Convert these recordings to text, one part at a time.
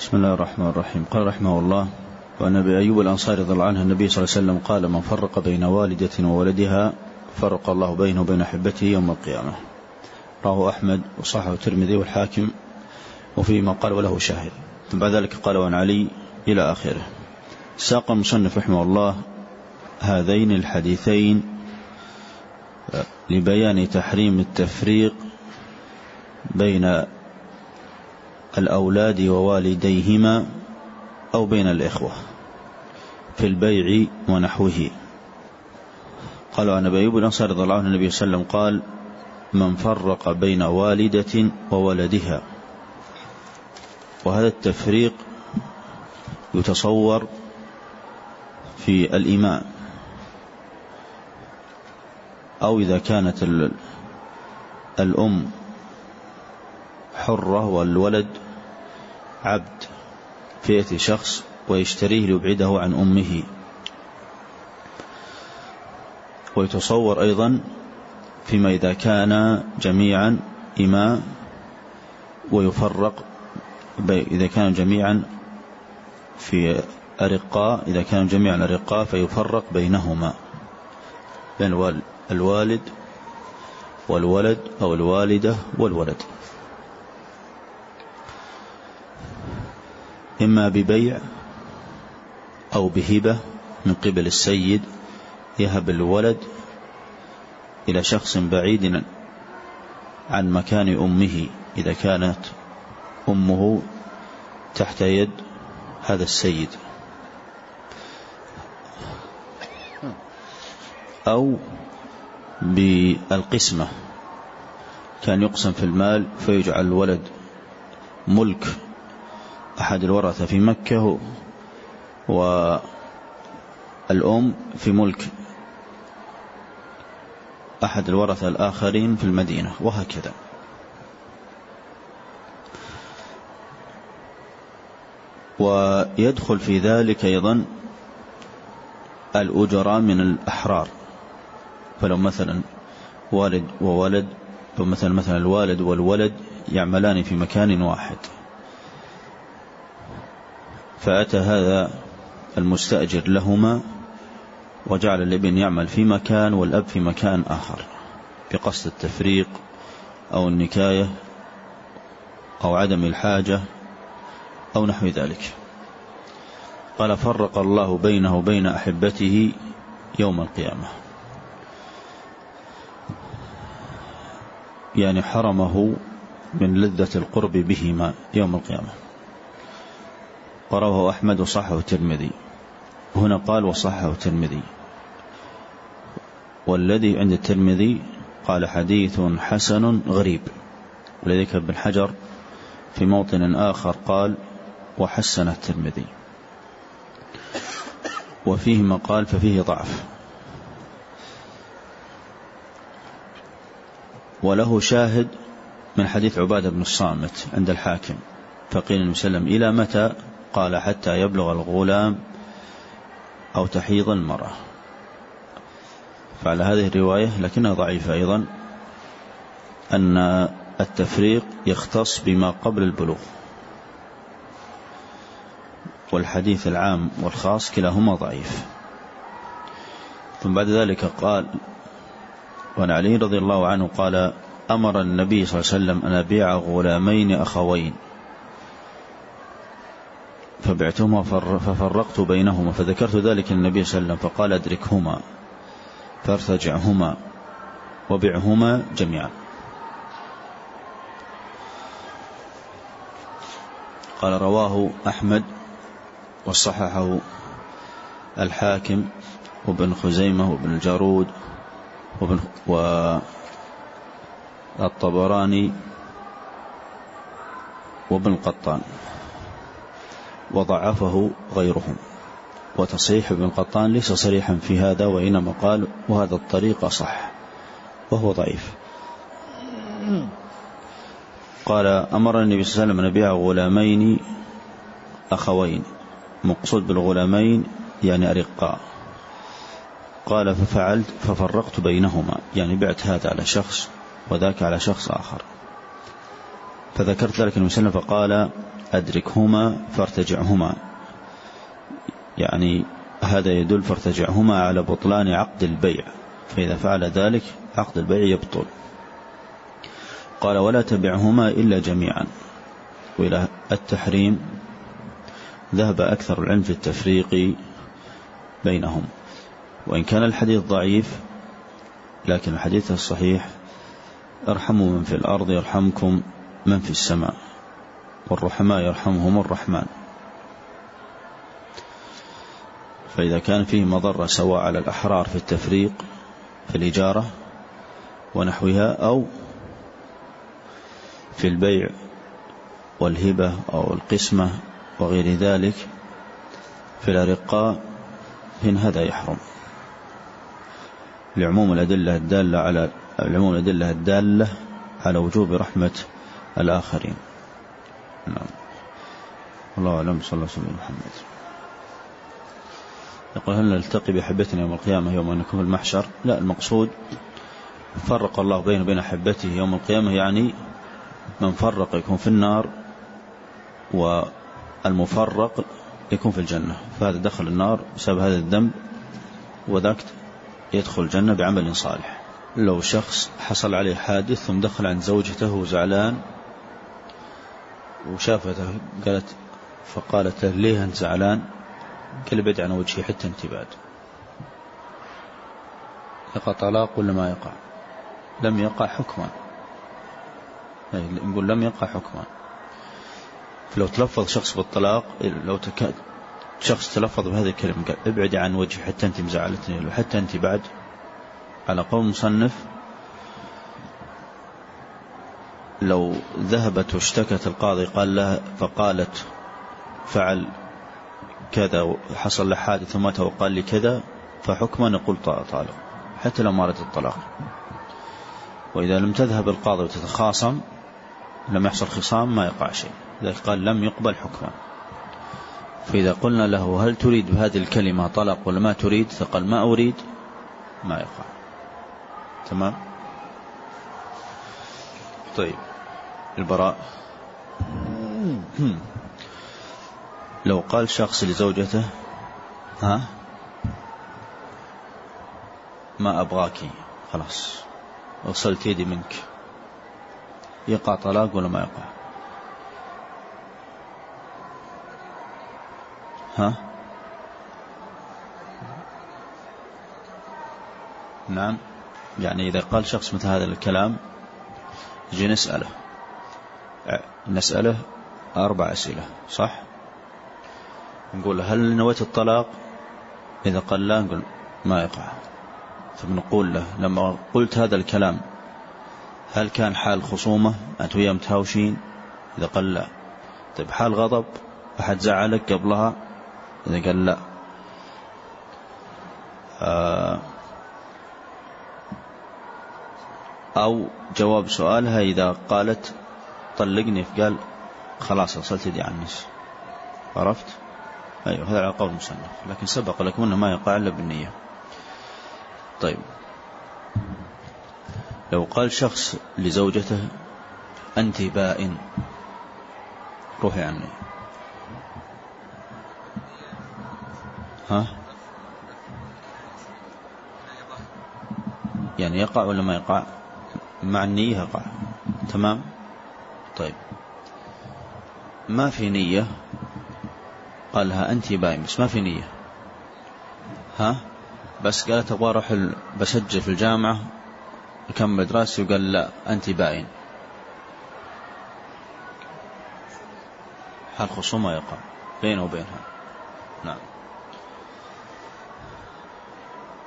بسم الله الرحمن الرحيم. قال رحمه الله وعن أبي أيوب الأنصاري رضي الله عنه النبي صلى الله عليه وسلم قال من فرق بين والدة وولدها فرق الله بينه وبين أحبته يوم القيامة رواه أحمد وصححه الترمذي والحاكم وفيما قال وله شاهد ثم بعد ذلك قال وعن علي إلى آخره ساق المصنف رحمه الله هذين الحديثين لبيان تحريم التفريق بين الأولاد ووالديهما أو بين الإخوة في البيع ونحوه. قالوا عن أبي أيوب الأنصاري رضي الله عنه النبي صلى الله عليه وسلم قال من فرق بين والدة وولدها وهذا التفريق يتصور في الإماء أو إذا كانت الأم حرة والولد عبد في شخص ويشتريه ليبعده عن أمه. ويتصور أيضا فيما إذا كان جميعا إماء ويفرق إذا كانوا جميعا في أرقاء إذا كانوا جميعا أرقاء فيفرق بينهما. بين الوالد والولد أو الوالدة والولد. إما ببيع أو بهبة من قبل السيد يهب الولد إلى شخص بعيد عن مكان أمه إذا كانت أمه تحت يد هذا السيد. أو بالقسمة كان يقسم في المال فيجعل الولد ملك أحد الورثة في مكة والأم في ملك أحد الورثة الآخرين في المدينة وهكذا. ويدخل في ذلك أيضا الأجراء من الأحرار. فلو مثلا والد وولد فمثلا مثلا الوالد والولد يعملان في مكان واحد. فأتى هذا المستأجر لهما وجعل الابن يعمل في مكان والأب في مكان آخر بقصد التفريق أو النكاية أو عدم الحاجة أو نحو ذلك. قال فرق الله بينه وبين أحبته يوم القيامة. يعني حرمه من لذة القرب بهما يوم القيامة. ورواه أحمد وصحه الترمذي. هنا قال وصحه الترمذي. والذي عند الترمذي قال حديث حسن غريب. ولذلك ابن حجر في موطن آخر قال وحسن الترمذي. وفيه ما قال ففيه ضعف. وله شاهد من حديث عبادة بن الصامت عند الحاكم فقيل وسلم إلى متى؟ قال حتى يبلغ الغلام أو تحيض المرأة. فعلى هذه الرواية لكنها ضعيفة أيضا أن التفريق يختص بما قبل البلوغ. والحديث العام والخاص كلاهما ضعيف. ثم بعد ذلك قال وعن علي رضي الله عنه قال أمر النبي صلى الله عليه وسلم أن أبيع غلامين أخوين. فبعتهما ففرقت بينهما فذكرت ذلك للنبي صلى الله عليه وسلم فقال أدركهما فارتجعهما وبعهما جميعا. قال رواه أحمد وصححه الحاكم وابن خزيمة وابن الجارود وابن والطبراني وابن القطان. وضعفه غيرهم. وتصحيح ابن قطان ليس صريحا في هذا وإنما قال وهذا الطريق صح وهو ضعيف. قال أمر النبي صلى الله عليه وسلم أن يبيع غلامين أخوين مقصود بالغلامين يعني أرقاء. قال ففعلت ففرقت بينهما يعني بعت هذا على شخص وذاك على شخص آخر. فذكرت ذلك النبي صلى الله عليه وسلم فقال أدركهما فارتجعهما. يعني هذا يدل فارتجعهما على بطلان عقد البيع فإذا فعل ذلك عقد البيع يبطل. قال ولا تبعهما إلا جميعا. وإلى التحريم ذهب أكثر العلم في التفريق بينهم. وإن كان الحديث ضعيف لكن الحديث الصحيح أرحموا من في الأرض يرحمكم من في السماء. والرحماء يرحمهم الرحمن. فإذا كان فيه مضرة سواء على الأحرار في التفريق في الإجارة ونحوها أو في البيع والهبة أو القسمة وغير ذلك في الأرقاء فإن هذا يحرم. لعموم الأدلة الدالة على العموم الأدلة الدالة على وجوب رحمة الآخرين. نعم. الله أعلم. صلى الله عليه وسلم. محمد. يقول هل نلتقي بأحبتنا يوم القيامة يوم أن نكون في المحشر؟ لا المقصود فرق الله بين وبين أحبته يوم القيامة يعني من فرق يكون في النار والمفرق يكون في الجنة. فهذا دخل النار بسبب هذا الذنب وذاك يدخل الجنة بعمل صالح. لو شخص حصل عليه حادث ثم دخل عند زوجته وزعلان وشافته قالت فقالت له ليه أنت زعلان؟ قال ابعد عن وجهي حتى أنت بعد. يقع طلاق ولا ما يقع؟ لم يقع حكما. نقول لم يقع حكما. لو تلفظ شخص بالطلاق لو تك... شخص تلفظ بهذه الكلمة قال ابعد عن وجهي حتى أنت مزعلتني حتى أنت بعد. على قول مصنف لو ذهبت واشتكت القاضي قال لها فقالت فعل كذا حصل له حادث ومات وقال لي كذا فحكما نقول طالق حتى لو ما أردت الطلاق. وإذا لم تذهب القاضي وتتخاصم لم يحصل خصام ما يقع شيء. لذلك قال لم يقبل حكما. فإذا قلنا له هل تريد بهذه الكلمة طلق ولا ما تريد؟ فقال ما أريد ما يقع. تمام؟ طيب. البراء لو قال شخص لزوجته ها ما أبغاك خلاص وصلت يدي منك. يقع طلاق ولا ما يقع؟ ها؟ نعم. يعني إذا قال شخص مثل هذا الكلام يجي نسأله. نسأله أربع أسئلة صح؟ نقول هل نويت الطلاق؟ إذا قال لا نقول ما يقع. فبنقول له لما قلت هذا الكلام هل كان حال خصومة؟ أنت وياه متهاوشين إذا قال لا. طيب حال غضب؟ أحد زعلك قبلها؟ إذا قال لا. آه، أو جواب سؤالها إذا قالت طلقني قال خلاص وصلت يدي عن الناس عرفت؟ أيوه هذا على قول المصنف لكن سبق لكم أنه ما يقع إلا بالنية. طيب. لو قال شخص لزوجته أنت بائن روحي عني. ها؟ يعني يقع ولا ما يقع؟ مع النية يقع. تمام؟ ما في نية؟ قالها أنت باين بس ما في نية. ها؟ بس قالت أبغى أروح بسجل في الجامعة أكمل دراستي وقال لا أنت باين هل خصومة يقع بينه وبينها. نعم.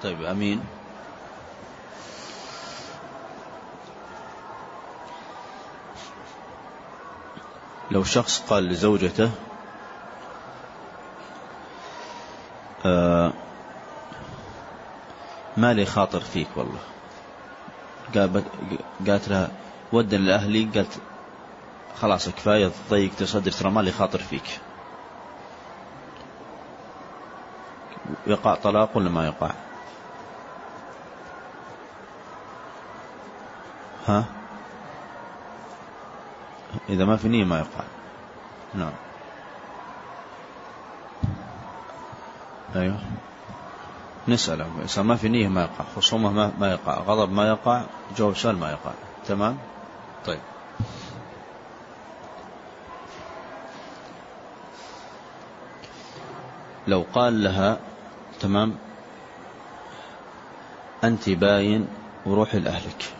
طيب أمين. لو شخص قال لزوجته آه ما لي خاطر فيك والله. قالت لها ودن لأهلي. قالت خلاص كفاية ضيقت صدري ترى ما لي خاطر فيك. يقع طلاق ولا ما يقع؟ ها؟ إذا ما في نية ما يقع نعم. أيوه. نسأله. إذا ما في نية ما يقع خصومة ما, ما يقع غضب ما يقع جواب سؤال ما يقع تمام؟ طيب. لو قال لها تمام أنت باين وروحي لأهلك.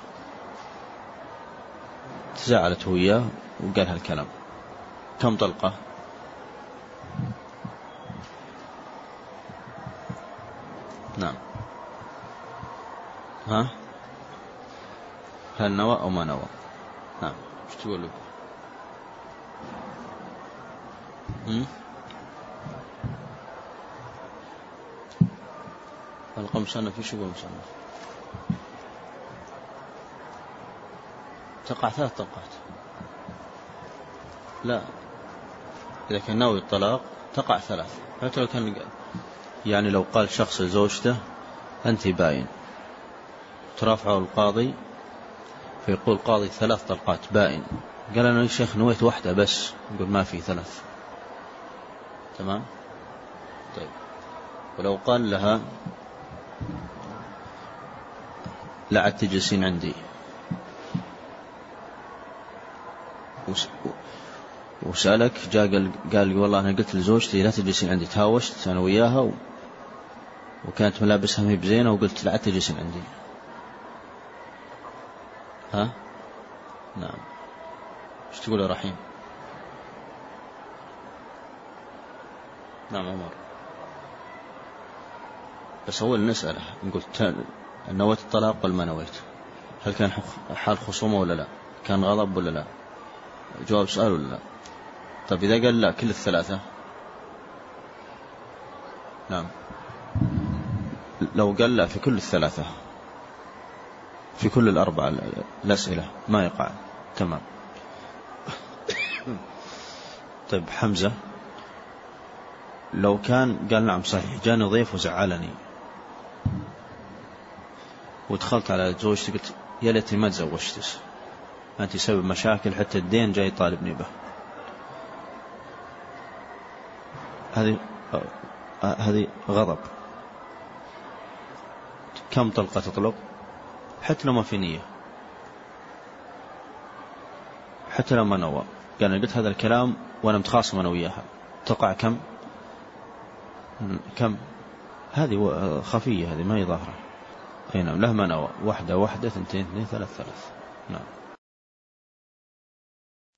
تزاعلت وياه وقال هالكلام. كم طلقة؟ نعم. ها؟ هل نوى أو ما نوى؟ نعم. إيش تقول القى مصنف إيش يقول مصنف تقع ثلاث طلقات. لا. إذا كان ناوي الطلاق تقع ثلاث. حتى لو كان يعني لو قال شخص لزوجته أنت باين. ترافعه القاضي فيقول القاضي ثلاث طلقات باين. قال أنا يا شيخ نويت واحدة بس يقول ما في ثلاث. تمام؟ طيب. ولو قال لها لا عاد تجلسين عندي. وسألك جاء قال, قال والله أنا قلت لزوجتي لا تجلسين عندي تهاوشت أنا وياها و... وكانت ملابسها ما بزينة وقلت لا تجلسين عندي. ها؟ نعم. إيش تقول يا رحيم؟ نعم عمر. بس أول نسأله نقول نويت الطلاق ولا ما نويت؟ هل كان حال خصومة ولا لا؟ كان غضب ولا لا؟ جواب سؤال ولا لا؟ طيب إذا قال لا كل الثلاثة. نعم. لو قال لا في كل الثلاثة. في كل الأربعة الأسئلة. ما يقع. تمام. طيب حمزة. لو كان قال نعم صحيح. جاني ضيف وزعلني. ودخلت على زوجتي قلت يا ليتني ما تزوجتك. أنت سبب مشاكل حتى الدين جاي يطالبني به. هذه هذه غضب. كم طلقة تطلق؟ حتى لو ما في نية. حتى لو ما نوى. قال أنا قلت هذا الكلام وأنا متخاصم أنا وياها. تقع كم؟ كم؟ هذه خفية هذه ما هي ظاهرة. أي نعم له ما نوى. واحدة واحدة اثنتين اثنين ثلاث ثلاث. نعم.